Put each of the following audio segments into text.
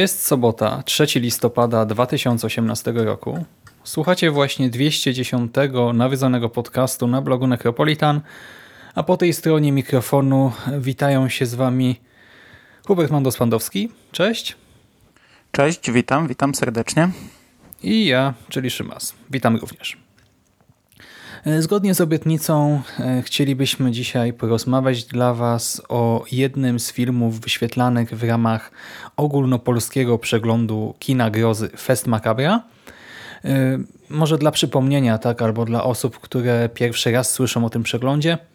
Jest sobota, 3 listopada 2018 roku. Słuchacie właśnie 210 nawiedzonego podcastu na blogu Necropolitan, a po tej stronie mikrofonu witają się z Wami Hubert Mandos-Pandowski. Cześć. Cześć, witam, witam serdecznie. I ja, czyli Szymas. Witam również. E, zgodnie z obietnicą e, chcielibyśmy dzisiaj porozmawiać dla Was o jednym z filmów wyświetlanych w ramach ogólnopolskiego przeglądu kina grozy Fest Macabra. E, może dla przypomnienia, tak, albo dla osób, które pierwszy raz słyszą o tym przeglądzie –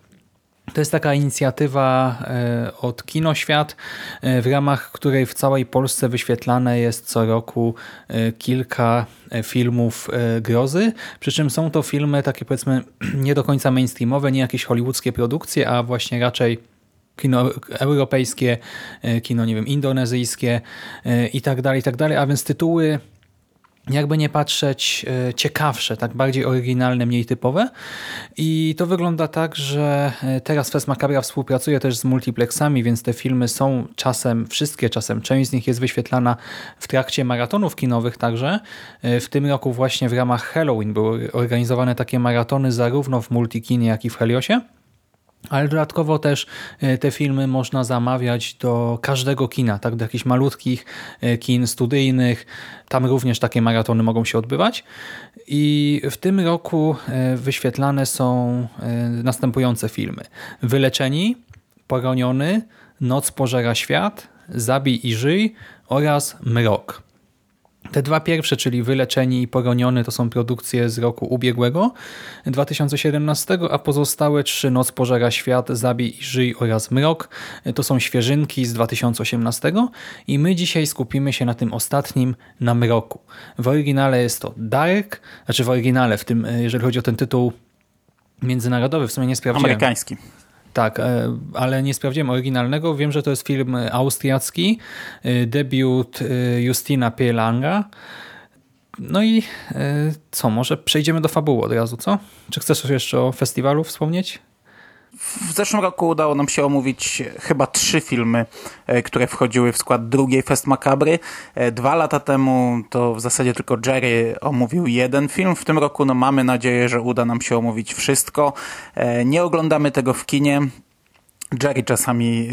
to jest taka inicjatywa e, od Kinoświat, e, w ramach której w całej Polsce wyświetlane jest co roku e, kilka filmów grozy, przy czym są to filmy takie powiedzmy nie do końca mainstreamowe, nie jakieś hollywoodzkie produkcje, a właśnie raczej kino europejskie, kino nie wiem, indonezyjskie i tak dalej, i tak dalej, a więc tytuły jakby nie patrzeć e, ciekawsze, tak bardziej oryginalne, mniej typowe. I to wygląda tak, że e, teraz Fest Macabra współpracuje też z multiplexami, więc te filmy są czasem, wszystkie czasem, część z nich jest wyświetlana w trakcie maratonów kinowych także. E, w tym roku właśnie w ramach Halloween były organizowane takie maratony zarówno w multikinie, jak i w Heliosie. Ale dodatkowo też e, te filmy można zamawiać do każdego kina, tak, do jakichś malutkich e, kin studyjnych. Tam również takie maratony mogą się odbywać. I w tym roku e, wyświetlane są następujące filmy. Wyleczeni, Poroniony, Noc pożera świat, Zabij i żyj oraz Mrok. Te dwa pierwsze, czyli Wyleczeni i Poroniony, to są produkcje z roku ubiegłego, 2017, a pozostałe trzy Noc pożera świat, Zabij i żyj oraz Mrok to są świeżynki z 2018 i my dzisiaj skupimy się na tym ostatnim, na Mroku. W oryginale jest to Dark, znaczy w oryginale, w tym, jeżeli chodzi o ten tytuł międzynarodowy, w sumie nie sprawdziłem. Amerykański. Tak, e, ale nie sprawdziłem oryginalnego. Wiem, że to jest film austriacki, e, debiut e, Justina Pielanga. No i co, może przejdziemy do fabuły od razu, co? Czy chcesz jeszcze o festiwalu wspomnieć? W zeszłym roku udało nam się omówić chyba trzy filmy, które wchodziły w skład drugiej Fest Macabry. Dwa lata temu to w zasadzie tylko Jerry omówił jeden film. W tym roku no, mamy nadzieję, że uda nam się omówić wszystko. Nie oglądamy tego w kinie. Jerry czasami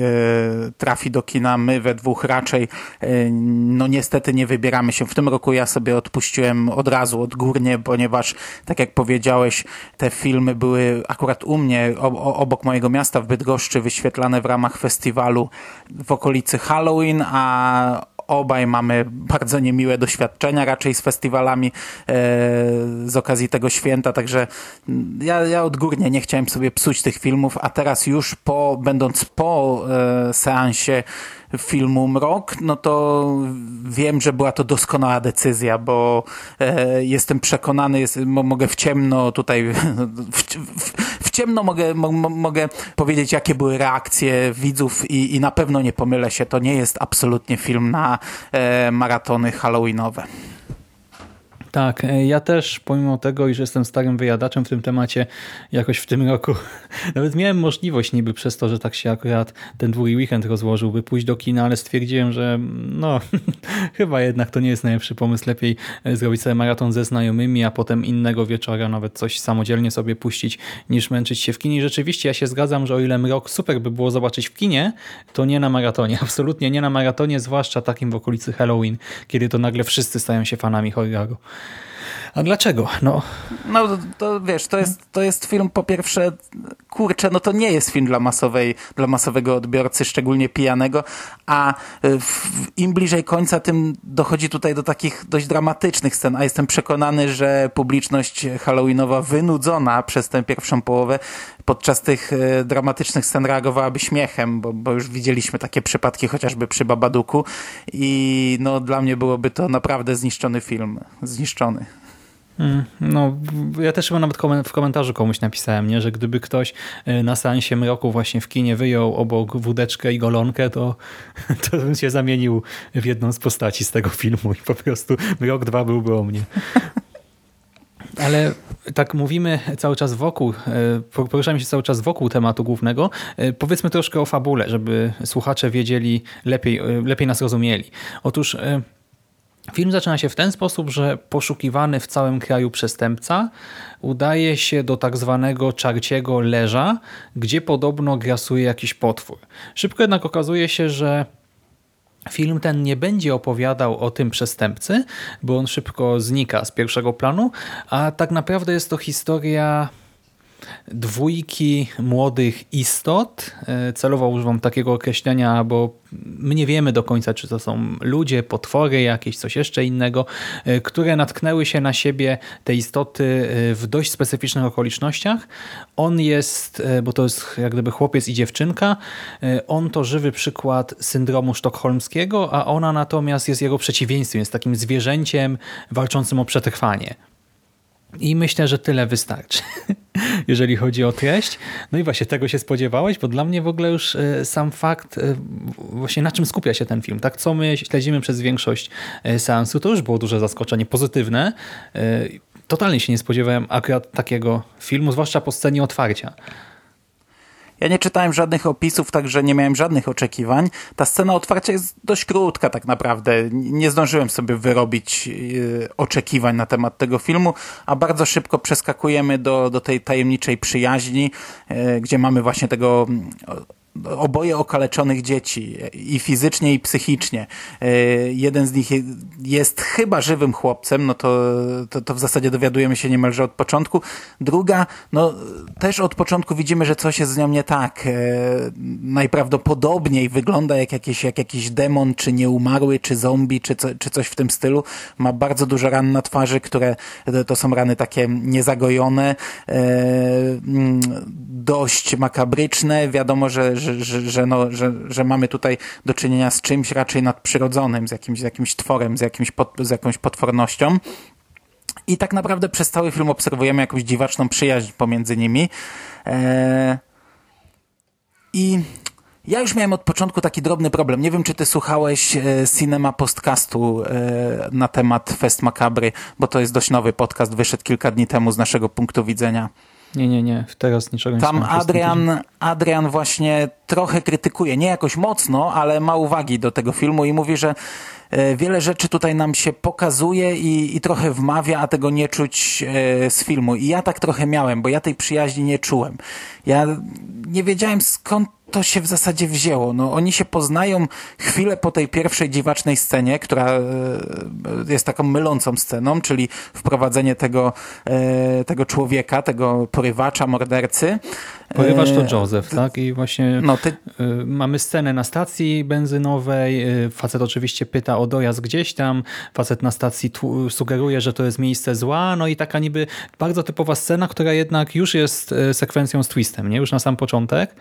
y, trafi do kina, my we dwóch raczej y, no niestety nie wybieramy się. W tym roku ja sobie odpuściłem od razu, odgórnie, ponieważ tak jak powiedziałeś, te filmy były akurat u mnie, obok mojego miasta w Bydgoszczy, wyświetlane w ramach festiwalu w okolicy Halloween, a obaj mamy bardzo niemiłe doświadczenia raczej z festiwalami e, z okazji tego święta, także ja, ja odgórnie nie chciałem sobie psuć tych filmów, a teraz już po, będąc po e, seansie filmu Mrok, no to wiem, że była to doskonała decyzja, bo e, jestem przekonany, jest, mogę w ciemno tutaj, w, w ciemno mogę, mo, mogę powiedzieć, jakie były reakcje widzów i, i na pewno nie pomylę się, to nie jest absolutnie film na e, maratony halloweenowe. Tak, e, ja też pomimo tego, iż jestem starym wyjadaczem w tym temacie, jakoś w tym roku nawet miałem możliwość niby przez to, że tak się akurat ten długi weekend rozłożył, by pójść do kina, ale stwierdziłem, że no chyba jednak to nie jest najlepszy pomysł. Lepiej e, zrobić sobie maraton ze znajomymi, a potem innego wieczora nawet coś samodzielnie sobie puścić, niż męczyć się w kinie. I rzeczywiście ja się zgadzam, że o ile Mrok super by było zobaczyć w kinie, to nie na maratonie. Absolutnie nie na maratonie, zwłaszcza takim w okolicy Halloween, kiedy to nagle wszyscy stają się fanami horroru. A dlaczego? No, No to, wiesz, to jest, to jest film po pierwsze, kurczę, no to nie jest film dla masowej, dla masowego odbiorcy, szczególnie pijanego, a y, w, im bliżej końca, tym dochodzi tutaj do takich dość dramatycznych scen, a jestem przekonany, że publiczność halloweenowa wynudzona przez tę pierwszą połowę podczas tych y, dramatycznych scen reagowałaby śmiechem, bo, bo już widzieliśmy takie przypadki chociażby przy Babaduku i no dla mnie byłoby to naprawdę zniszczony film, zniszczony. Mm, No, ja też chyba nawet w komentarzu komuś napisałem, nie, że gdyby ktoś y, na seansie mroku właśnie w kinie wyjął obok wódeczkę i golonkę, to, to bym się zamienił w jedną z postaci z tego filmu i po prostu mrok 2 byłby o mnie. Ale tak mówimy cały czas wokół, y, poruszamy się cały czas wokół tematu głównego. Y, Powiedzmy troszkę o fabule, żeby słuchacze wiedzieli lepiej, lepiej nas rozumieli. Otóż Film zaczyna się w ten sposób, że poszukiwany w całym kraju przestępca udaje się do tak zwanego czarciego leża, gdzie podobno grasuje jakiś potwór. Szybko jednak okazuje się, że film ten nie będzie opowiadał o tym przestępcy, bo on szybko znika z pierwszego planu, a tak naprawdę jest to historia dwójki młodych istot. E, Celowo używam takiego określenia, bo my nie wiemy do końca, czy to są ludzie, potwory, jakieś coś jeszcze innego, e, które natknęły się na siebie, te istoty, e, w dość specyficznych okolicznościach. On jest, bo to jest jak gdyby chłopiec i dziewczynka, on to żywy przykład syndromu sztokholmskiego, a ona natomiast jest jego przeciwieństwem, jest takim zwierzęciem walczącym o przetrwanie. I myślę, że tyle wystarczy, jeżeli chodzi o treść. No i właśnie tego się spodziewałeś, bo dla mnie w ogóle już e, sam fakt, e, właśnie na czym skupia się ten film, tak co my śledzimy przez większość e, seansu, to już było duże zaskoczenie, pozytywne. Totalnie się nie spodziewałem akurat takiego filmu, zwłaszcza po scenie otwarcia. Ja nie czytałem żadnych opisów, także nie miałem żadnych oczekiwań. Ta scena otwarcia jest dość krótka tak naprawdę. Nie zdążyłem sobie wyrobić yy, oczekiwań na temat tego filmu, a bardzo szybko przeskakujemy do, do tej tajemniczej przyjaźni, yy, gdzie mamy właśnie tego oboje okaleczonych dzieci i fizycznie i psychicznie. E, Jeden z nich je- jest chyba żywym chłopcem, no to, to, to w zasadzie dowiadujemy się niemalże od początku. Druga, no też od początku widzimy, że coś jest z nią nie tak. E, Najprawdopodobniej wygląda jak jakiś, jak jakiś demon, czy nieumarły, czy zombie, czy, co, czy coś w tym stylu. Ma bardzo dużo ran na twarzy, które to są rany takie niezagojone, e, mm, dość makabryczne. Wiadomo, że, że, że, że, no, że, że mamy tutaj do czynienia z czymś raczej nadprzyrodzonym, z jakimś, z jakimś tworem, z, jakimś pot, z jakąś potwornością. I tak naprawdę przez cały film obserwujemy jakąś dziwaczną przyjaźń pomiędzy nimi. E, I ja już miałem od początku taki drobny problem. Nie wiem, czy ty słuchałeś e, Cinema Postcastu e, na temat Fest Macabry, bo to jest dość nowy podcast, wyszedł kilka dni temu z naszego punktu widzenia. Nie, nie, nie, teraz niczego nie Tam ten tydzień. Adrian, Adrian właśnie trochę krytykuje, nie jakoś mocno, ale ma uwagi do tego filmu i mówi, że e, wiele rzeczy tutaj nam się pokazuje i, i trochę wmawia, a tego nie czuć e, z filmu. I ja tak trochę miałem, bo ja tej przyjaźni nie czułem. Ja nie wiedziałem skąd to się w zasadzie wzięło. No, oni się poznają chwilę po tej pierwszej dziwacznej scenie, która e, jest taką mylącą sceną, czyli wprowadzenie tego, e, tego człowieka, tego porywacza, mordercy. Porywacz to E, Joseph, tak? I właśnie No, ty, mamy scenę na stacji benzynowej. Facet oczywiście pyta o dojazd gdzieś tam. Facet na stacji sugeruje, że to jest miejsce zła. No i taka niby bardzo typowa scena, która jednak już jest sekwencją z twistem, nie? Już na sam początek.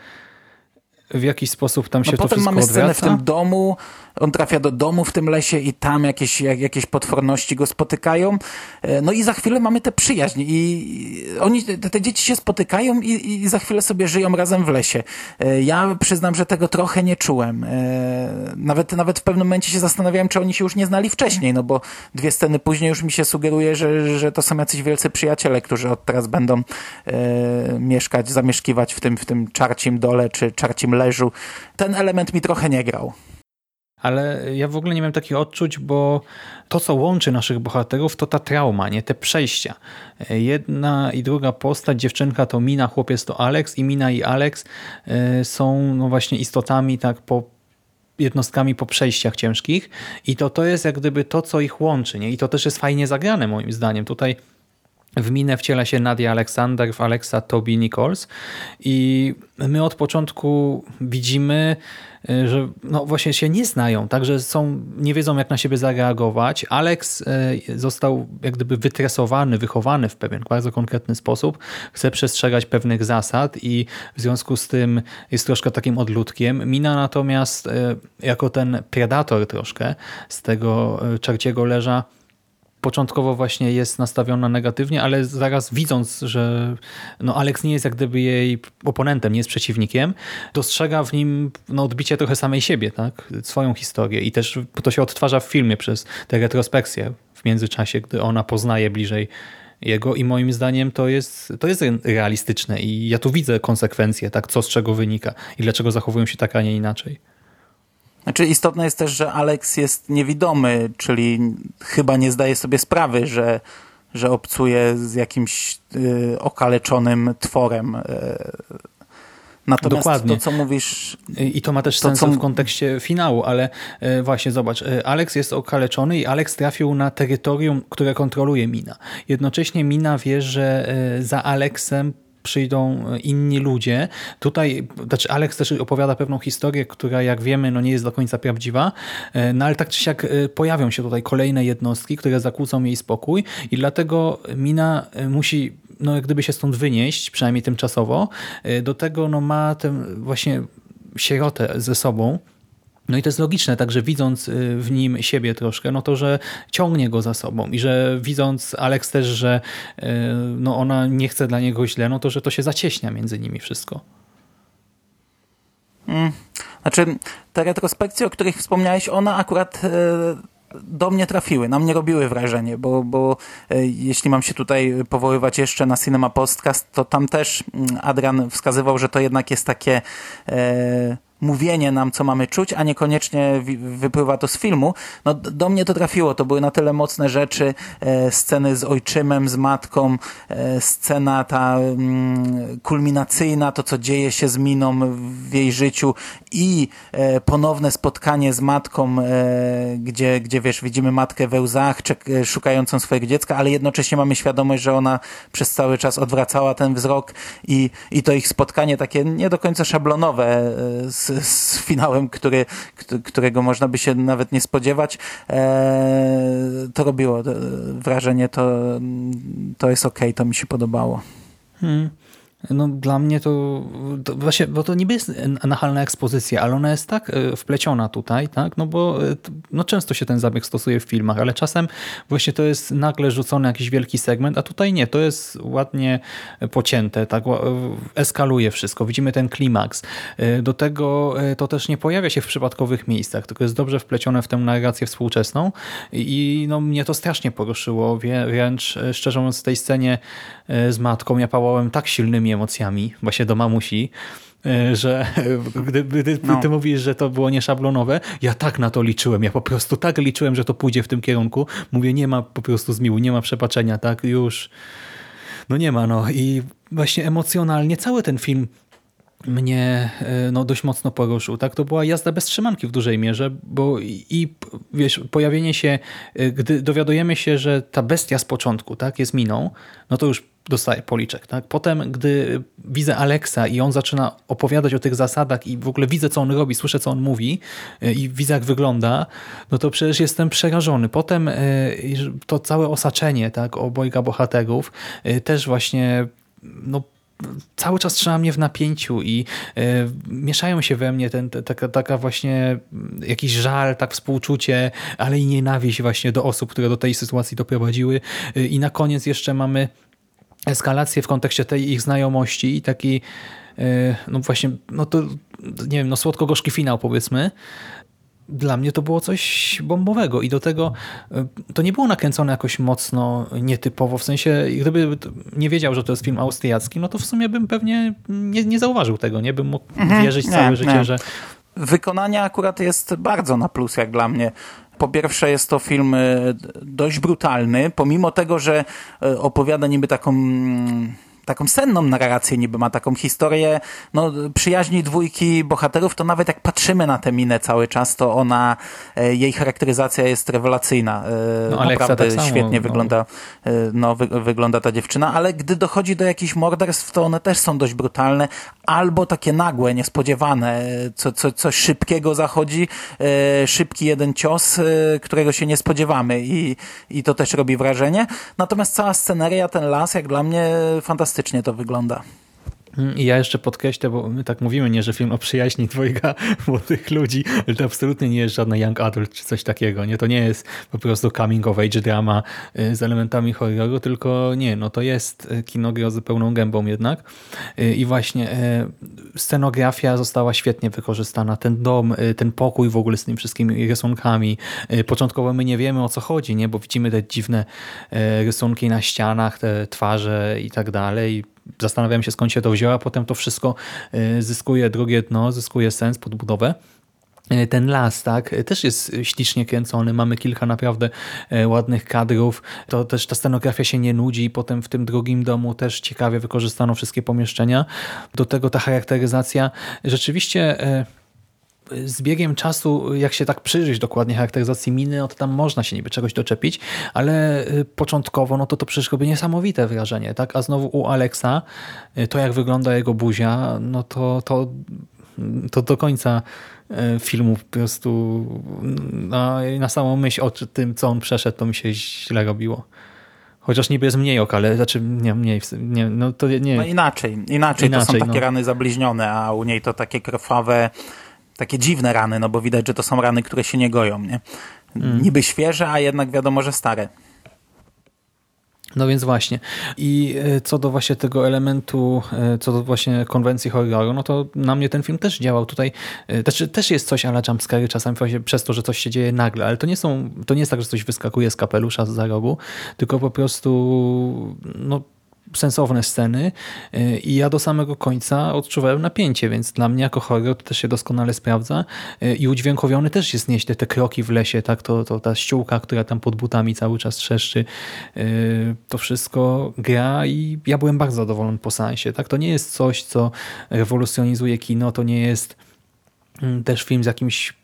W jakiś sposób tam się no to potem wszystko mamy scenę w odwraca. tym domu, on trafia do domu w tym lesie i tam jakieś, jak, jakieś potworności go spotykają. E, no i za chwilę mamy tę przyjaźń i oni, te, dzieci się spotykają i, i za chwilę sobie żyją razem w lesie. E, ja przyznam, że tego trochę nie czułem. E, nawet, nawet w pewnym momencie się zastanawiałem, czy oni się już nie znali wcześniej, no bo dwie sceny później już mi się sugeruje, że, że to są jacyś wielcy przyjaciele, którzy od teraz będą mieszkać, zamieszkiwać w tym, w tym czarcim dole czy czarcim leżu. Ten element mi trochę nie grał. Ale ja w ogóle nie miałem takich odczuć, bo to, co łączy naszych bohaterów, to ta trauma, nie te przejścia. Jedna i druga postać, dziewczynka to Mina, chłopiec to Alex i Mina i Alex e, są no właśnie istotami tak po jednostkami po przejściach ciężkich i to to jest jak gdyby to, co ich łączy. Nie? I to też jest fajnie zagrane moim zdaniem. Tutaj w minę wciela się Nadia Aleksander, w Alexa Toby Nichols i my od początku widzimy, y, że no właśnie się nie znają, także są, nie wiedzą jak na siebie zareagować. Alex y, został jak gdyby wytresowany, wychowany w pewien bardzo konkretny sposób, chce przestrzegać pewnych zasad i w związku z tym jest troszkę takim odludkiem. Mina natomiast y, jako ten predator troszkę z tego czarciego leża początkowo właśnie jest nastawiona negatywnie, ale zaraz widząc, że no Alex nie jest jak gdyby jej oponentem, nie jest przeciwnikiem, dostrzega w nim no, odbicie trochę samej siebie, tak? swoją historię i też to się odtwarza w filmie przez te retrospekcje w międzyczasie, gdy ona poznaje bliżej jego i moim zdaniem to jest, to jest realistyczne i ja tu widzę konsekwencje, tak, co z czego wynika i dlaczego zachowują się tak, a nie inaczej. Znaczy istotne jest też, że Alex jest niewidomy, czyli chyba nie zdaje sobie sprawy, że, że obcuje z jakimś y, okaleczonym tworem. Y, Natomiast Dokładnie. to, co mówisz... I to ma też to, sens co... w kontekście finału, ale y, właśnie zobacz, y, Alex jest okaleczony i Alex trafił na terytorium, które kontroluje Mina. Jednocześnie Mina wie, że za Alexem przyjdą e, inni ludzie. Tutaj, znaczy Alex też opowiada pewną historię, która jak wiemy, no nie jest do końca prawdziwa, e, no ale tak czy siak e, pojawią się tutaj kolejne jednostki, które zakłócą jej spokój i dlatego Mina musi no jak gdyby się stąd wynieść, przynajmniej tymczasowo. Do tego no ma tę właśnie sierotę ze sobą, no i to jest logiczne, także widząc y, w nim siebie troszkę, no to, że ciągnie go za sobą i że widząc Alex też, że y, no ona nie chce dla niego źle, no to, że to się zacieśnia między nimi wszystko. Hmm. Znaczy, te retrospekcje, o których wspomniałeś, one akurat e, do mnie trafiły, na mnie robiły wrażenie, bo, bo jeśli mam się tutaj powoływać jeszcze na Cinema Podcast, to tam też mm, Adrian wskazywał, że to jednak jest takie e, mówienie nam, co mamy czuć, a niekoniecznie wypływa to z filmu. No, do mnie to trafiło. To były na tyle mocne rzeczy, e, sceny z ojczymem, z matką, e, scena ta mm, kulminacyjna, to co dzieje się z Miną w jej życiu i e, ponowne spotkanie z matką, e, gdzie, gdzie wiesz, widzimy matkę we łzach, czek, e, szukającą swojego dziecka, ale jednocześnie mamy świadomość, że ona przez cały czas odwracała ten wzrok i, i to ich spotkanie takie nie do końca szablonowe e, z finałem, który, którego można by się nawet nie spodziewać, e, to robiło wrażenie, to, to jest ok, to mi się podobało. Hmm. No dla mnie to, to, właśnie, bo to niby jest nachalna ekspozycja, ale ona jest tak e, wpleciona tutaj, tak? No bo e, no często się ten zabieg stosuje w filmach, ale czasem właśnie to jest nagle rzucony jakiś wielki segment, a tutaj nie, to jest ładnie pocięte, tak? Eskaluje wszystko, widzimy ten klimaks. E, do tego to też nie pojawia się w przypadkowych miejscach, tylko jest dobrze wplecione w tę narrację współczesną i no mnie to strasznie poruszyło, wręcz szczerze mówiąc w tej scenie z matką ja pałałem tak silnymi emocjami, właśnie do mamusi, e, że gdy, gdy no. ty mówisz, że to było nieszablonowe, ja tak na to liczyłem, ja po prostu tak liczyłem, że to pójdzie w tym kierunku. Mówię, nie ma po prostu zmiłu, nie ma przepaczenia, tak, już no nie ma, no i właśnie emocjonalnie cały ten film mnie e, no, dość mocno poruszył. Tak? To była jazda bez trzymanki w dużej mierze, bo i wiesz, pojawienie się, e, gdy dowiadujemy się, że ta bestia z początku tak, jest miną, no to już dostaje policzek. Tak? Potem, gdy widzę Alexa i on zaczyna opowiadać o tych zasadach i w ogóle widzę, co on robi, słyszę, co on mówi e, i widzę, jak wygląda, no to przecież jestem przerażony. Potem to całe osaczenie tak, obojga bohaterów też właśnie no, cały czas trzyma mnie w napięciu i y, mieszają się we mnie ten, te, taka, taka właśnie jakiś żal, tak współczucie, ale i nienawiść właśnie do osób, które do tej sytuacji doprowadziły. Y, I na koniec jeszcze mamy eskalację w kontekście tej ich znajomości i taki no właśnie, no to nie wiem, no słodko-gorzki finał powiedzmy, dla mnie to było coś bombowego i do tego e, to nie było nakręcone jakoś mocno nietypowo, w sensie gdyby nie wiedział, że to jest film austriacki, no to w sumie bym pewnie nie, nie zauważył tego, nie bym mógł mhm, wierzyć nie, całe życie, nie. że... Wykonanie akurat jest bardzo na plus jak dla mnie. Po pierwsze jest to film e, dość brutalny, pomimo tego, że e, opowiada niby taką mm, taką senną narrację niby ma, taką historię no, przyjaźni dwójki bohaterów, to nawet jak patrzymy na tę minę cały czas, to ona, e, jej charakteryzacja jest rewelacyjna. E, no, Naprawdę tak świetnie no. wygląda, e, no, wy, wygląda ta dziewczyna, ale gdy dochodzi do jakichś morderstw, to one też są dość brutalne, albo takie nagłe, niespodziewane, co, co, coś szybkiego zachodzi, szybki jeden cios, którego się nie spodziewamy i, i to też robi wrażenie. Natomiast cała sceneria, ten las, jak dla mnie fantastyczny fantastycznie to wygląda. I ja jeszcze podkreślę, bo my tak mówimy, nie, że film o przyjaźni dwojga młodych ludzi, ale to absolutnie nie jest żadna young adult czy coś takiego. Nie, to nie jest po prostu coming of age drama y, z elementami horroru, tylko nie, no to jest y, kino grozy pełną gębą jednak. Y, I właśnie scenografia została świetnie wykorzystana. Ten dom, ten pokój w ogóle z tymi wszystkimi rysunkami. Początkowo my nie wiemy o co chodzi, nie, bo widzimy te dziwne rysunki na ścianach, te twarze i tak dalej zastanawiałem się skąd się to wzięło, a potem to wszystko y, zyskuje drugie dno, zyskuje sens, podbudowę. Y, ten las, tak, też jest ślicznie kręcony, mamy kilka naprawdę ładnych kadrów, to też ta scenografia się nie nudzi, potem w tym drugim domu też ciekawie wykorzystano wszystkie pomieszczenia. Do tego ta charakteryzacja rzeczywiście z biegiem czasu, jak się tak przyjrzeć dokładnie charakteryzacji miny, no to tam można się niby czegoś doczepić, ale początkowo no to to przecież robi niesamowite wrażenie, tak? A znowu u Alexa to jak wygląda jego buzia, no to, to, to do końca y, filmu po prostu no, na samą myśl o tym, co on przeszedł, to mi się źle robiło. Chociaż niby jest mniej ok, ale znaczy nie, mniej, nie, no to nie. No inaczej, inaczej, inaczej to są takie no. rany zabliźnione, a u niej to takie krwawe, takie dziwne rany, no bo widać, że to są rany, które się nie goją, nie? Mm. Niby świeże, a jednak wiadomo, że stare. No więc właśnie. I e, co do właśnie tego elementu, e, co do właśnie konwencji horroru, no to na mnie ten film też działał tutaj. Znaczy, też jest coś ala jumpscary czasami właśnie przez to, że coś się dzieje nagle, ale to nie są, to nie jest tak, że coś wyskakuje z kapelusza z za rogu, tylko po prostu no sensowne sceny y, i ja do samego końca odczuwałem napięcie, więc dla mnie jako horror to też się doskonale sprawdza y, i udźwiękowiony też jest nieźle te kroki w lesie, tak to, to ta ściółka, która tam pod butami cały czas trzeszczy, y, to wszystko gra i ja byłem bardzo zadowolony po sensie. Tak? To nie jest coś, co rewolucjonizuje kino, to nie jest mm, też film z jakimś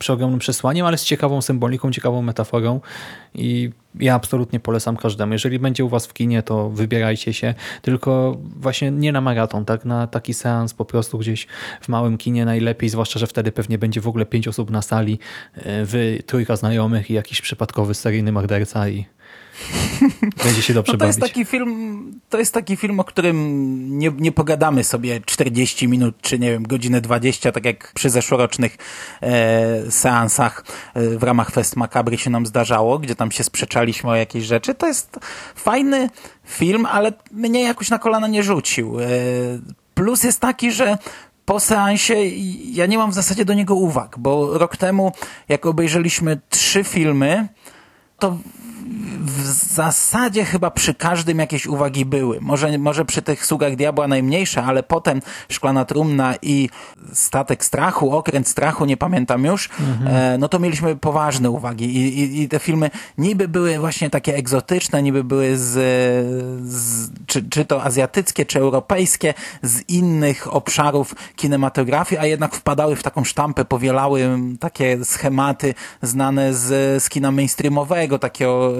przeogromnym przesłaniem, ale z ciekawą symboliką, ciekawą metaforą. I ja absolutnie polecam każdemu. Jeżeli będzie u was w kinie, to wybierajcie się, tylko właśnie nie na maraton, tak? Na taki seans po prostu gdzieś w małym kinie najlepiej, zwłaszcza, że wtedy pewnie będzie w ogóle pięć osób na sali, e, wy trójka znajomych i jakiś przypadkowy seryjny morderca i będzie się dobrze no to bawić. Jest taki film, to jest taki film, o którym nie, nie pogadamy sobie 40 minut, czy nie wiem, godzinę 20, tak jak przy zeszłorocznych e, seansach e, w ramach Fest Macabry się nam zdarzało, gdzie tam się sprzeczaliśmy o jakieś rzeczy. To jest fajny film, ale mnie jakoś na kolana nie rzucił. E, plus jest taki, że po seansie ja nie mam w zasadzie do niego uwag, bo rok temu, jak obejrzeliśmy trzy filmy, to w zasadzie chyba przy każdym jakieś uwagi były. Może, może przy tych sługach diabła najmniejsze, ale potem Szklana Trumna i Statek Strachu, Okręt Strachu, nie pamiętam już, mhm. e, no to mieliśmy poważne uwagi I, i, i, te filmy niby były właśnie takie egzotyczne, niby były z, z czy, czy to azjatyckie, czy europejskie, z innych obszarów kinematografii, a jednak wpadały w taką sztampę, powielały takie schematy znane z, z kina mainstreamowego, takiego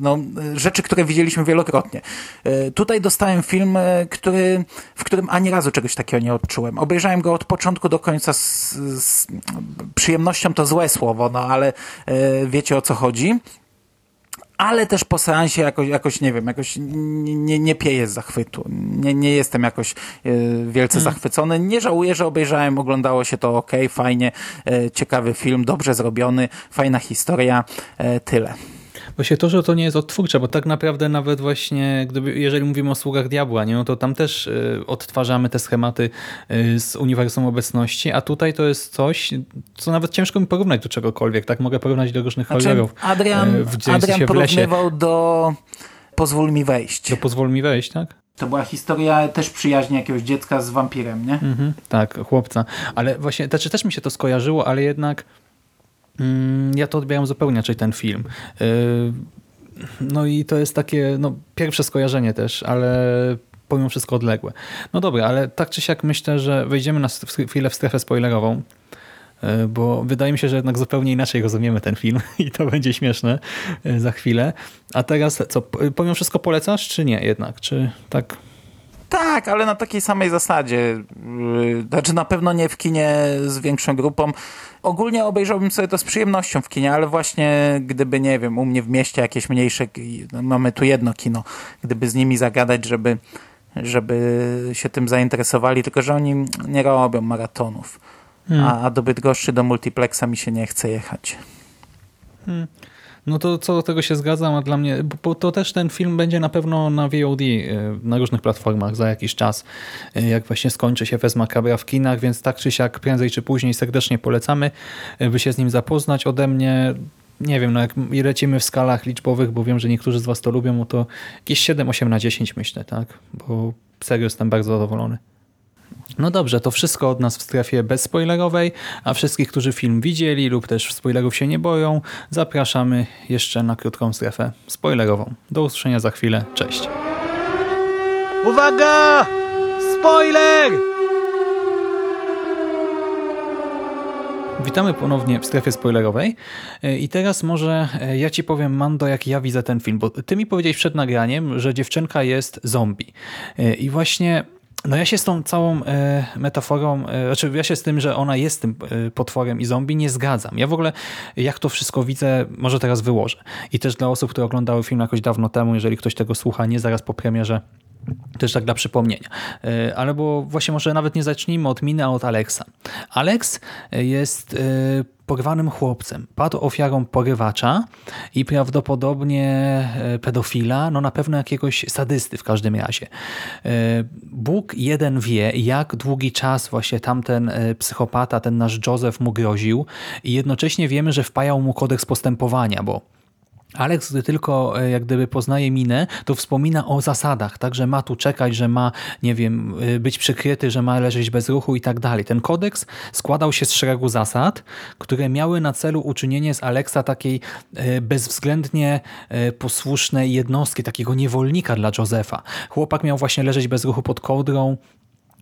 no, rzeczy, które widzieliśmy wielokrotnie. E, tutaj dostałem film, e, który, w którym ani razu czegoś takiego nie odczułem. Obejrzałem go od początku do końca z, z przyjemnością to złe słowo, no ale e, wiecie o co chodzi ale też po seansie jakoś, jakoś nie wiem, jakoś nie, nie, nie pieję z zachwytu. Nie, nie jestem jakoś wielce Hmm. zachwycony. Nie żałuję, że obejrzałem, oglądało się to ok, fajnie, ciekawy film, dobrze zrobiony, fajna historia, tyle. Właśnie to, że to nie jest odtwórcze, bo tak naprawdę nawet właśnie, gdyby, jeżeli mówimy o sługach diabła, nie, no to tam też y, odtwarzamy te schematy y, z uniwersum obecności, a tutaj to jest coś, co nawet ciężko mi porównać do czegokolwiek, tak? Mogę porównać do różnych Znaczy, horrorów. Adrian, y, w Adrian się w lesie. porównywał do Pozwól mi wejść. To pozwól mi wejść, tak? To była historia też przyjaźni jakiegoś dziecka z wampirem, nie? Mhm, tak, chłopca. Ale właśnie, znaczy też mi się to skojarzyło, ale jednak ja to odbieram zupełnie inaczej ten film. Yy, no i to jest takie no, pierwsze skojarzenie też, ale pomimo wszystko odległe. No dobra, ale tak czy siak myślę, że wejdziemy na chwilę w strefę spoilerową, yy, bo wydaje mi się, że jednak zupełnie inaczej rozumiemy ten film i to będzie śmieszne yy, za chwilę. A teraz co, pomimo wszystko polecasz, czy nie jednak? Czy tak Tak, ale na takiej samej zasadzie. Yy, Znaczy na pewno nie w kinie z większą grupą. Ogólnie obejrzałbym sobie to z przyjemnością w kinie, ale właśnie gdyby, nie wiem, u mnie w mieście jakieś mniejsze, no mamy tu jedno kino, gdyby z nimi zagadać, żeby, żeby się tym zainteresowali, tylko że oni nie robią maratonów. A, a do Bydgoszczy, do multiplexa mi się nie chce jechać. No to co do tego się zgadzam, a dla mnie, bo- to też ten film będzie na pewno na VOD, y, na różnych platformach za jakiś czas, y, jak właśnie skończy się Fest Macabra w kinach, więc tak czy siak prędzej czy później serdecznie polecamy, y, by się z nim zapoznać. Ode mnie, nie wiem, no jak lecimy w skalach liczbowych, bo wiem, że niektórzy z Was to lubią, no to jakieś 7, 8 na 10 myślę, tak? Bo serio jestem bardzo zadowolony. No dobrze, to wszystko od nas w strefie bezspoilerowej, a wszystkich, którzy film widzieli lub też spoilerów się nie boją, zapraszamy jeszcze na krótką strefę spoilerową. Do usłyszenia za chwilę, cześć. Uwaga! Spoiler! Witamy ponownie w strefie spoilerowej i teraz może e, ja Ci powiem, Mando, jak ja widzę ten film, bo Ty mi powiedziałeś przed nagraniem, że dziewczynka jest zombie E, i właśnie no ja się z tą całą e, metaforą, e, znaczy ja się z tym, że ona jest tym e, potworem i zombie nie zgadzam. Ja w ogóle jak to wszystko widzę, może teraz wyłożę. I też dla osób, które oglądały film jakoś dawno temu, jeżeli ktoś tego słucha, nie zaraz po premierze, też tak dla przypomnienia. E, Ale bo właśnie może nawet nie zacznijmy od Miny, a od Alexa. Alex e, jest e, porwanym chłopcem. Padł ofiarą porywacza i prawdopodobnie pedofila, no na pewno jakiegoś sadysty w każdym razie. Bóg jeden wie, jak długi czas właśnie tamten psychopata, ten nasz Joseph mu groził i jednocześnie wiemy, że wpajał mu kodeks postępowania, bo Alex, gdy tylko e, jak gdyby poznaje minę, to wspomina o zasadach, tak, że ma tu czekać, że ma, nie wiem, e, być przykryty, że ma leżeć bez ruchu i tak dalej. Ten kodeks składał się z szeregu zasad, które miały na celu uczynienie z Alexa takiej e, bezwzględnie posłusznej jednostki, takiego niewolnika dla Josefa. Chłopak miał właśnie leżeć bez ruchu pod kołdrą,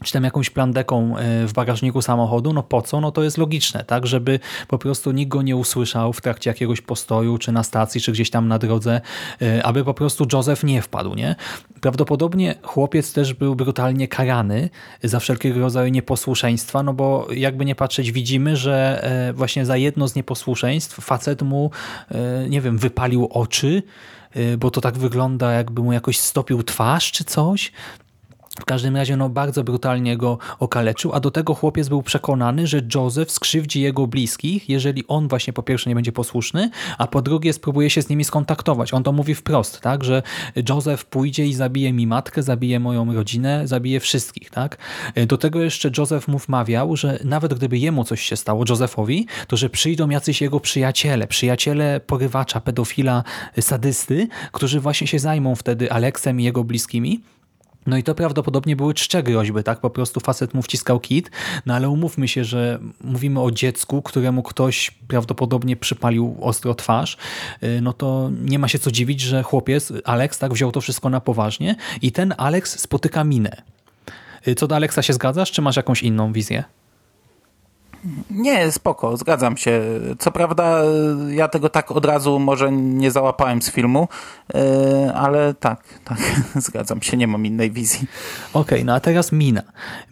czy tam jakąś plandeką e, w bagażniku samochodu, no po co? No to jest logiczne, tak? Żeby po prostu nikt go nie usłyszał w trakcie jakiegoś postoju, czy na stacji, czy gdzieś tam na drodze, e, aby po prostu Joseph nie wpadł, nie? Prawdopodobnie chłopiec też był brutalnie karany za wszelkiego rodzaju nieposłuszeństwa, no bo jakby nie patrzeć, widzimy, że e, właśnie za jedno z nieposłuszeństw facet mu, nie wiem, wypalił oczy, bo to tak wygląda, jakby mu jakoś stopił twarz, czy coś. W każdym razie no, bardzo brutalnie go okaleczył, a do tego chłopiec był przekonany, że Joseph skrzywdzi jego bliskich, jeżeli on właśnie po pierwsze nie będzie posłuszny, a po drugie spróbuje się z nimi skontaktować. On to mówi wprost, tak, że Joseph pójdzie i zabije mi matkę, zabije moją rodzinę, zabije wszystkich. tak. Do tego jeszcze Joseph mu wmawiał, że nawet gdyby jemu coś się stało, Josephowi, to że przyjdą jacyś jego przyjaciele, przyjaciele porywacza, pedofila, sadysty, którzy właśnie się zajmą wtedy Aleksem i jego bliskimi, no i to prawdopodobnie były czcze groźby, tak? Po prostu facet mu wciskał kit, no ale umówmy się, że mówimy o dziecku, któremu ktoś prawdopodobnie przypalił ostro twarz, yy, no to nie ma się co dziwić, że chłopiec, Alex, tak, wziął to wszystko na poważnie i ten Alex spotyka minę. Yy, Co do Alexa się zgadzasz, czy masz jakąś inną wizję? Nie, spoko, zgadzam się. Co prawda ja tego tak od razu może nie załapałem z filmu, yy, ale tak, tak, zgadzam się, nie mam innej wizji. Okej, no a teraz Mina.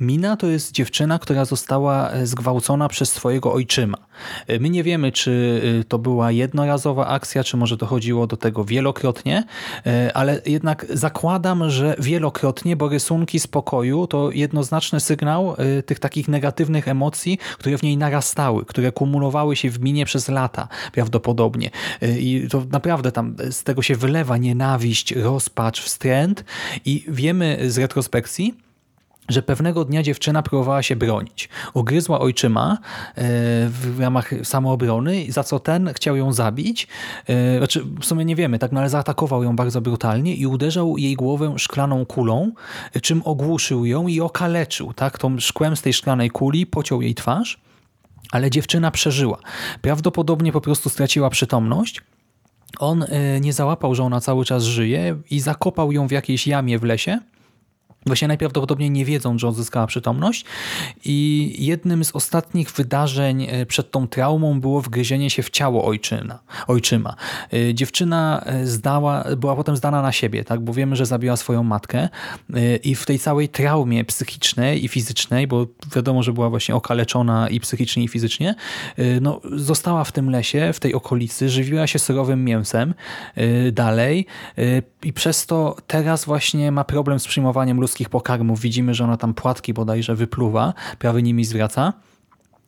Mina to jest dziewczyna, która została e, zgwałcona przez swojego ojczyma. E, My nie wiemy, czy e, to była jednorazowa akcja, czy może dochodziło do tego wielokrotnie, e, ale jednak zakładam, że wielokrotnie, bo rysunki spokoju to jednoznaczny sygnał e, tych takich negatywnych emocji, które w niej narastały, które kumulowały się w Minie przez lata prawdopodobnie. E, I to naprawdę tam z tego się wylewa nienawiść, rozpacz, wstręt i wiemy z retrospekcji, że pewnego dnia dziewczyna próbowała się bronić. Ugryzła ojczyma w ramach samoobrony, za co ten chciał ją zabić. Znaczy, w sumie nie wiemy, tak, no ale zaatakował ją bardzo brutalnie i uderzał jej głowę szklaną kulą, czym ogłuszył ją i okaleczył. Tak? Tą szkłem z tej szklanej kuli pociął jej twarz, ale dziewczyna przeżyła. Prawdopodobnie po prostu straciła przytomność. On e, nie załapał, że ona cały czas żyje i zakopał ją w jakiejś jamie w lesie. Właśnie najprawdopodobniej nie wiedzą, że odzyskała przytomność i jednym z ostatnich wydarzeń e, przed tą traumą było wgryzienie się w ciało ojczyna, ojczyma. E, Dziewczyna e, zdała, była potem zdana na siebie, tak? bo wiemy, że zabiła swoją matkę i w tej całej traumie psychicznej i fizycznej, bo wiadomo, że była właśnie okaleczona i psychicznie i fizycznie, no, została w tym lesie, w tej okolicy, żywiła się surowym mięsem dalej i przez to teraz właśnie ma problem z przyjmowaniem ludzkich pokarmów. Widzimy, że ona tam płatki bodajże wypluwa, prawie nimi zwraca.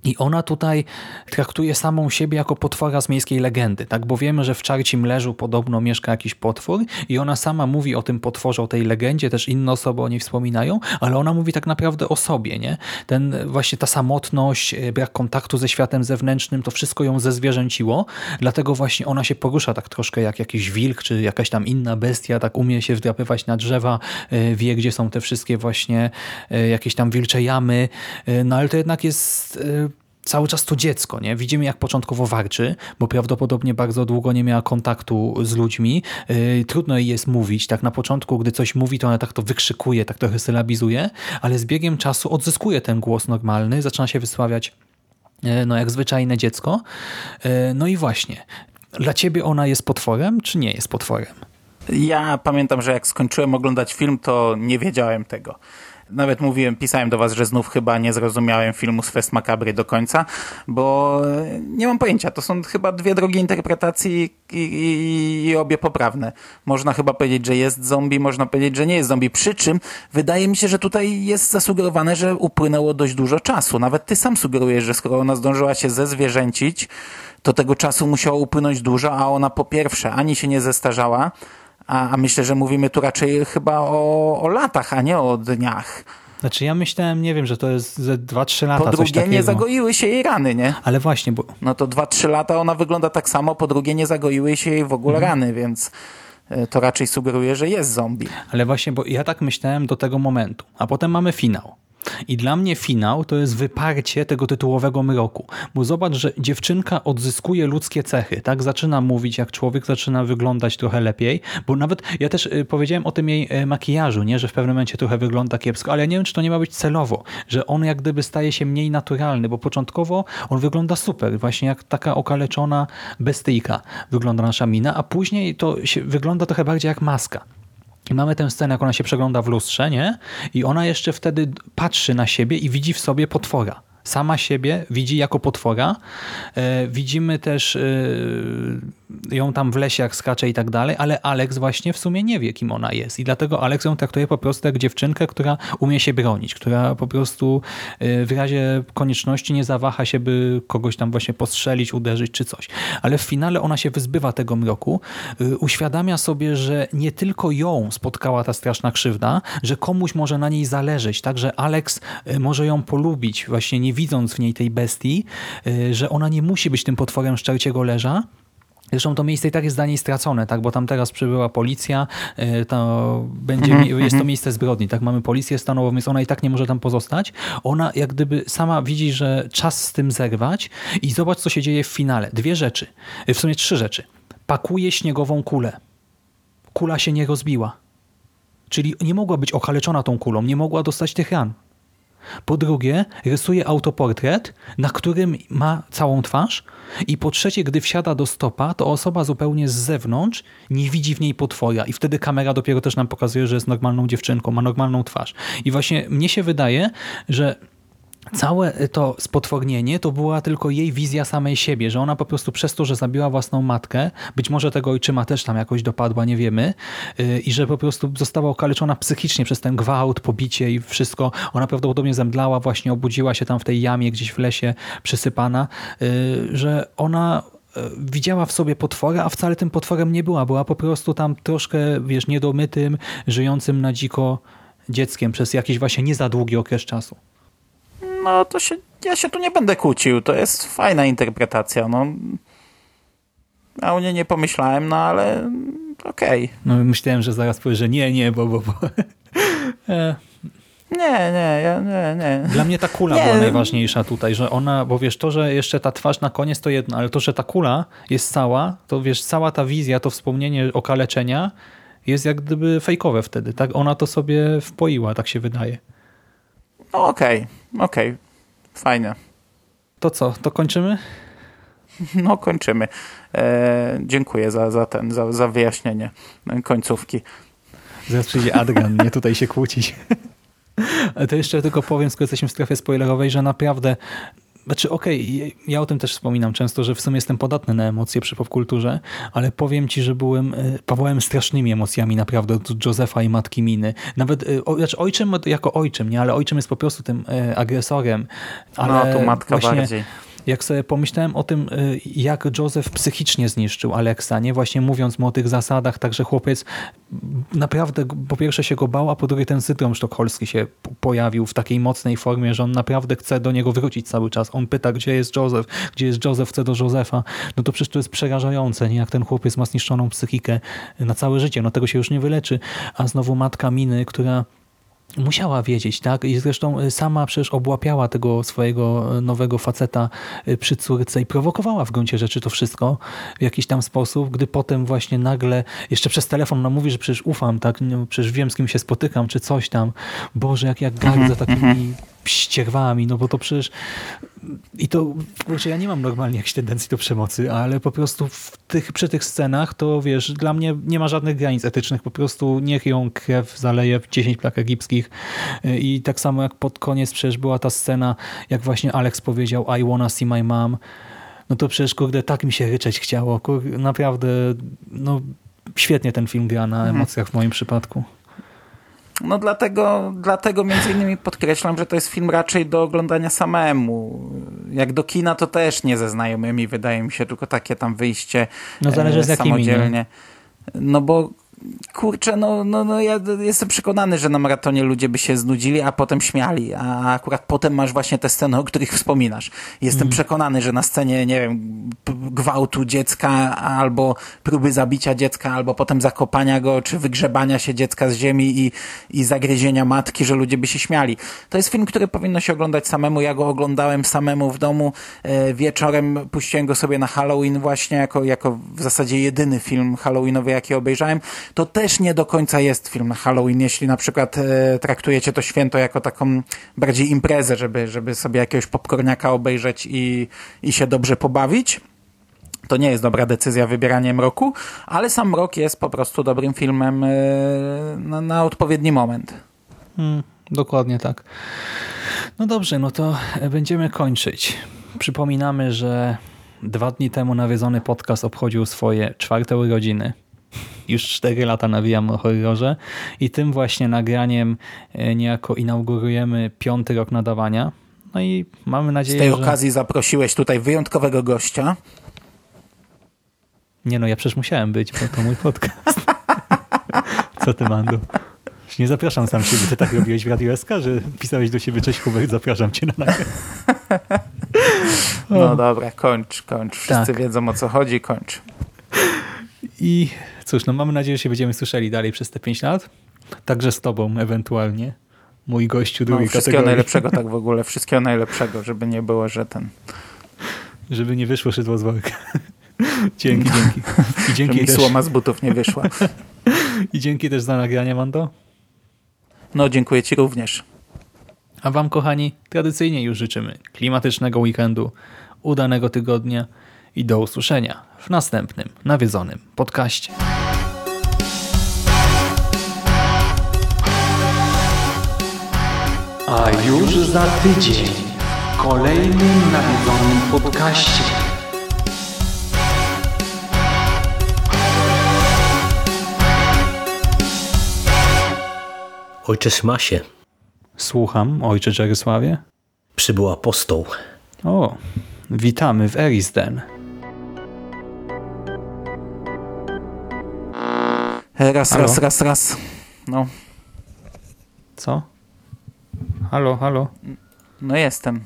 I ona tutaj traktuje samą siebie jako potwora z miejskiej legendy, tak? bo wiemy, że w Czarcim Leżu podobno mieszka jakiś potwór i ona sama mówi o tym potworze, o tej legendzie, też inne osoby o niej wspominają, ale ona mówi tak naprawdę o sobie. nie? Ten Właśnie ta samotność, e, brak kontaktu ze światem zewnętrznym, to wszystko ją zezwierzęciło, dlatego właśnie ona się porusza tak troszkę jak jakiś wilk, czy jakaś tam inna bestia, tak umie się wdrapywać na drzewa, e, wie, gdzie są te wszystkie właśnie e, jakieś tam wilcze jamy, no ale to jednak jest cały czas to dziecko, nie? Widzimy jak początkowo warczy, bo prawdopodobnie bardzo długo nie miała kontaktu z ludźmi. Yy, Trudno jej jest mówić. Tak na początku, gdy coś mówi, to ona tak to wykrzykuje, tak trochę sylabizuje, ale z biegiem czasu odzyskuje ten głos normalny, zaczyna się wysławiać yy, no jak zwyczajne dziecko. Yy, No i właśnie, dla ciebie ona jest potworem, czy nie jest potworem? Ja pamiętam, że jak skończyłem oglądać film, to nie wiedziałem tego. Nawet mówiłem, pisałem do was, że znów chyba nie zrozumiałem filmu z Fest Macabry do końca, bo nie mam pojęcia. To są chyba dwie drogie interpretacji i, i, i obie poprawne. Można chyba powiedzieć, że jest zombie, można powiedzieć, że nie jest zombie. Przy czym wydaje mi się, że tutaj jest zasugerowane, że upłynęło dość dużo czasu. Nawet ty sam sugerujesz, że skoro ona zdążyła się zezwierzęcić, to tego czasu musiało upłynąć dużo, a ona po pierwsze ani się nie zestarzała, a, a myślę, że mówimy tu raczej chyba o, o latach, a nie o dniach. Znaczy ja myślałem, nie wiem, że to jest ze 2-3 lata Po drugie, nie zagoiły się jej rany, nie? Ale właśnie, bo No to 2-3 lata ona wygląda tak samo, po drugie nie zagoiły się jej w ogóle Mhm. rany, więc e, to raczej sugeruje, że jest zombie. Ale właśnie, bo ja tak myślałem do tego momentu. A potem mamy finał. I dla mnie finał to jest wyparcie tego tytułowego mroku. Bo zobacz, że dziewczynka odzyskuje ludzkie cechy, tak? Zaczyna mówić jak człowiek, zaczyna wyglądać trochę lepiej, bo nawet ja też y, powiedziałem o tym jej y, makijażu, nie? że w pewnym momencie trochę wygląda kiepsko, ale ja nie wiem, czy to nie ma być celowo, że on jak gdyby staje się mniej naturalny, bo początkowo on wygląda super, właśnie jak taka okaleczona bestyjka wygląda nasza mina, a później to wygląda trochę bardziej jak maska. Mamy tę scenę, jak ona się przegląda w lustrze, nie? I ona jeszcze wtedy patrzy na siebie i widzi w sobie potwora. Sama siebie widzi jako potwora. E, widzimy też e, ją tam w lesie, jak skacze i tak dalej, ale Alex właśnie w sumie nie wie, kim ona jest. I dlatego Alex ją traktuje po prostu jak dziewczynkę, która umie się bronić, która po prostu e, w razie konieczności nie zawaha się, by kogoś tam właśnie postrzelić, uderzyć czy coś. Ale w finale ona się wyzbywa tego mroku, e, uświadamia sobie, że nie tylko ją spotkała ta straszna krzywda, że komuś może na niej zależeć, tak, że Alex e, może ją polubić, właśnie nie widząc w niej tej bestii, że ona nie musi być tym potworem szczerciego leża, Zresztą to miejsce i tak jest dla niej stracone, tak? bo tam teraz przybyła policja, e, to będzie, jest to miejsce zbrodni, tak? mamy policję stanową, więc ona i tak nie może tam pozostać. Ona jak gdyby sama widzi, że czas z tym zerwać i zobacz, co się dzieje w finale. Dwie rzeczy, e, w sumie trzy rzeczy. Pakuje śniegową kulę. Kula się nie rozbiła. Czyli nie mogła być okaleczona tą kulą, nie mogła dostać tych ran. Po drugie, rysuje autoportret, na którym ma całą twarz. I po trzecie, gdy wsiada do stopa, to osoba zupełnie z zewnątrz nie widzi w niej potwora. I wtedy kamera dopiero też nam pokazuje, że jest normalną dziewczynką, ma normalną twarz. I właśnie mnie się wydaje, że Całe to spotwornienie to była tylko jej wizja samej siebie, że ona po prostu przez to, że zabiła własną matkę, być może tego ojczyma też tam jakoś dopadła, nie wiemy, yy, i że po prostu została okaleczona psychicznie przez ten gwałt, pobicie i wszystko. Ona prawdopodobnie zemdlała, właśnie obudziła się tam w tej jamie gdzieś w lesie przysypana, yy, że ona yy, widziała w sobie potwora, a wcale tym potworem nie była. Była po prostu tam troszkę, wiesz, niedomytym, żyjącym na dziko dzieckiem przez jakiś właśnie nie za długi okres czasu no to się, ja się tu nie będę kłócił. To jest fajna interpretacja. No. A o nie nie pomyślałem, no ale okej. Okay. No myślałem, że zaraz powiesz, że nie, nie, bo, bo, bo. E. Nie, nie, ja, nie, nie. Dla mnie ta kula nie. była najważniejsza tutaj, że ona, bo wiesz, to, że jeszcze ta twarz na koniec to jedno, ale to, że ta kula jest cała, to wiesz, cała ta wizja, to wspomnienie okaleczenia jest jak gdyby fejkowe wtedy, tak? Ona to sobie wpoiła, tak się wydaje. No okej, okay, okej, okay. fajne. To co, to kończymy? No kończymy. E, dziękuję za, za, ten, za, za wyjaśnienie końcówki. Zaraz przyjdzie Adrian mnie tutaj się kłócić. To jeszcze tylko powiem, skoro jesteśmy w strefie spoilerowej, że naprawdę znaczy, okej, okay, ja o tym też wspominam często, że w sumie jestem podatny na emocje przy popkulturze, ale powiem ci, że byłem, e, pawałem strasznymi emocjami naprawdę od Josefa i matki Miny. Nawet, e, znaczy ojczym jako ojczym, nie? Ale ojczym jest po prostu tym e, agresorem. Ale no, to matka właśnie, bardziej jak sobie pomyślałem o tym, y, jak Joseph psychicznie zniszczył Aleksa, nie? Właśnie mówiąc mu o tych zasadach, także chłopiec naprawdę po pierwsze się go bał, a po drugie ten syndrom sztokholmski się pojawił w takiej mocnej formie, że on naprawdę chce do niego wrócić cały czas. On pyta, gdzie jest Joseph, gdzie jest Joseph, chce do Josefa. No to przecież to jest przerażające, nie? Jak ten chłopiec ma zniszczoną psychikę na całe życie. No tego się już nie wyleczy. A znowu matka Miny, która musiała wiedzieć, tak? I zresztą y, sama przecież obłapiała tego swojego y, nowego faceta y, przy córce i prowokowała w gruncie rzeczy to wszystko w jakiś tam sposób, gdy potem właśnie nagle, jeszcze przez telefon no mówi, że przecież ufam, tak? No, przecież wiem, z kim się spotykam, czy coś tam. Boże, jak, jak gardzę mhm, takimi mhm ścierwami, no bo to przecież i to, kurczę, ja nie mam normalnie jakiejś tendencji do przemocy, ale po prostu w tych, przy tych scenach to wiesz, dla mnie nie ma żadnych granic etycznych, po prostu niech ją krew zaleje w 10 plak egipskich i tak samo jak pod koniec przecież była ta scena, jak właśnie Alex powiedział I wanna see my mom, no to przecież kurde, tak mi się ryczeć chciało, kurde, naprawdę no świetnie ten film gra na mhm. emocjach w moim przypadku. No dlatego, dlatego między innymi podkreślam, że to jest film raczej do oglądania samemu. Jak do kina to też nie ze znajomymi, wydaje mi się, tylko takie tam wyjście no, zależy z samodzielnie. Jakimi, no bo kurczę, no, no, no ja jestem przekonany, że na maratonie ludzie by się znudzili, a potem śmiali, a akurat potem masz właśnie te sceny, o których wspominasz. Jestem mm. przekonany, że na scenie, nie wiem, gwałtu dziecka, albo próby zabicia dziecka, albo potem zakopania go, czy wygrzebania się dziecka z ziemi i, i zagryzienia matki, że ludzie by się śmiali. To jest film, który powinno się oglądać samemu. Ja go oglądałem samemu w domu. E, wieczorem puściłem go sobie na Halloween właśnie, jako, jako w zasadzie jedyny film halloweenowy, jaki obejrzałem to też nie do końca jest film na Halloween, jeśli na przykład e, traktujecie to święto jako taką bardziej imprezę, żeby, żeby sobie jakiegoś popcorniaka obejrzeć i, i się dobrze pobawić. To nie jest dobra decyzja wybieranie mroku, ale sam mrok jest po prostu dobrym filmem e, na, na odpowiedni moment. Hmm, dokładnie tak. No dobrze, no to będziemy kończyć. Przypominamy, że dwa dni temu nawiedzony podcast obchodził swoje czwarte urodziny już 4 lata nawijam o horrorze i tym właśnie nagraniem e, niejako inaugurujemy piąty rok nadawania. No i mamy nadzieję, Z tej że... okazji zaprosiłeś tutaj wyjątkowego gościa. Nie no, ja przecież musiałem być, bo to mój podcast. Co ty, Mandu? Nie zapraszam sam siebie. Ty tak robiłeś w Radio SK, że pisałeś do siebie, cześć Hubert, zapraszam cię na nagranie. No dobra, kończ, kończ. Wszyscy tak. wiedzą o co chodzi, kończ. I cóż, no mamy nadzieję, że się będziemy słyszeli dalej przez te 5 lat. Także z tobą ewentualnie. Mój gościu drugiej no, Wszystkiego kategorii. najlepszego tak w ogóle. Wszystkiego najlepszego, żeby nie było, że ten... Żeby nie wyszło szydło z worka. dzięki, dzięki. I dzięki też... słoma z butów nie wyszła. I dzięki też za nagranie, Mando. No, dziękuję ci również. A Wam, kochani, tradycyjnie już życzymy klimatycznego weekendu, udanego tygodnia i do usłyszenia w następnym nawiedzonym podcaście. A już za tydzień w kolejnym nawiedzonym podcaście. Ojcze Szymasie, Słucham, ojcze Czerysławie. przybył apostoł. O, witamy w Erisden. Raz, Halo? raz, raz, raz. No, Co? Halo, halo? no jestem.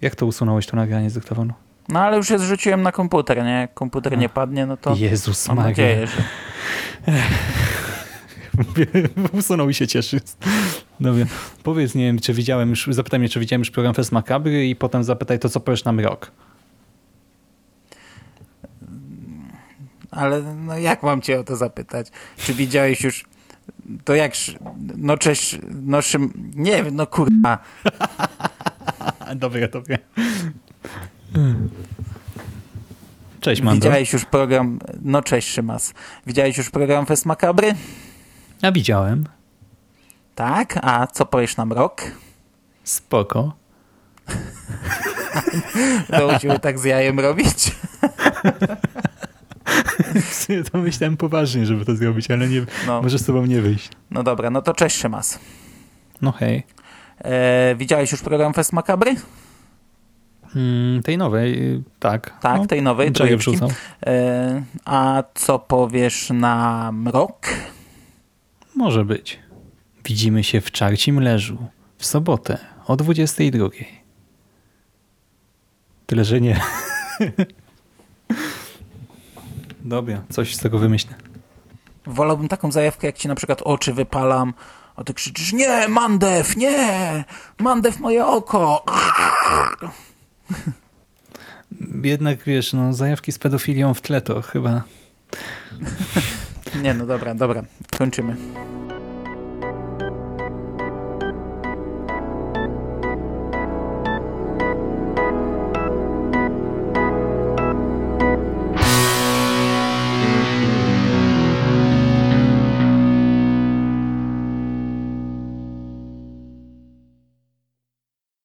Jak to usunąłeś to nagranie z dyktafonu? No ale już je zrzuciłem na komputer, nie? Jak komputer nie padnie, no to Jezus mam Maria. nadzieję, że... Usunął i się cieszy. Dobra. Powiedz, nie wiem, czy widziałem już, zapytaj mnie, czy widziałem już program Fest Makabry i potem zapytaj to, co powiesz nam rok. Ale no jak mam cię o to zapytać? Czy widziałeś już... To jak... No cześć... No szym... Nie wiem, no kurwa. Dobra, dobra. Cześć, Mando. Widziałeś już program... No cześć Szymas. Widziałeś już program Fest Makabry? Ja widziałem. Tak? A co powiesz nam rok? Spoko. To musimy tak z jajem robić? to myślałem poważnie, żeby to zrobić, ale nie, No, może z tobą nie wyjść. no dobra, no to cześć Szymas. No hej. E, widziałeś już program Fest Makabry? Mm, tej nowej, y, tak. Tak, no, tej nowej, trójki. wrzucał. E, a co powiesz na mrok? Może być. Widzimy się w Czarcim Leżu w sobotę o 22. Tyle, że nie. Dobra, coś z tego wymyślę. Wolałbym taką zajawkę, jak ci na przykład oczy wypalam, a ty krzyczysz, nie, Mandew, nie, Mandew moje oko. Jednak wiesz, no zajawki z pedofilią w tle to chyba... Nie, no dobra, dobra, kończymy.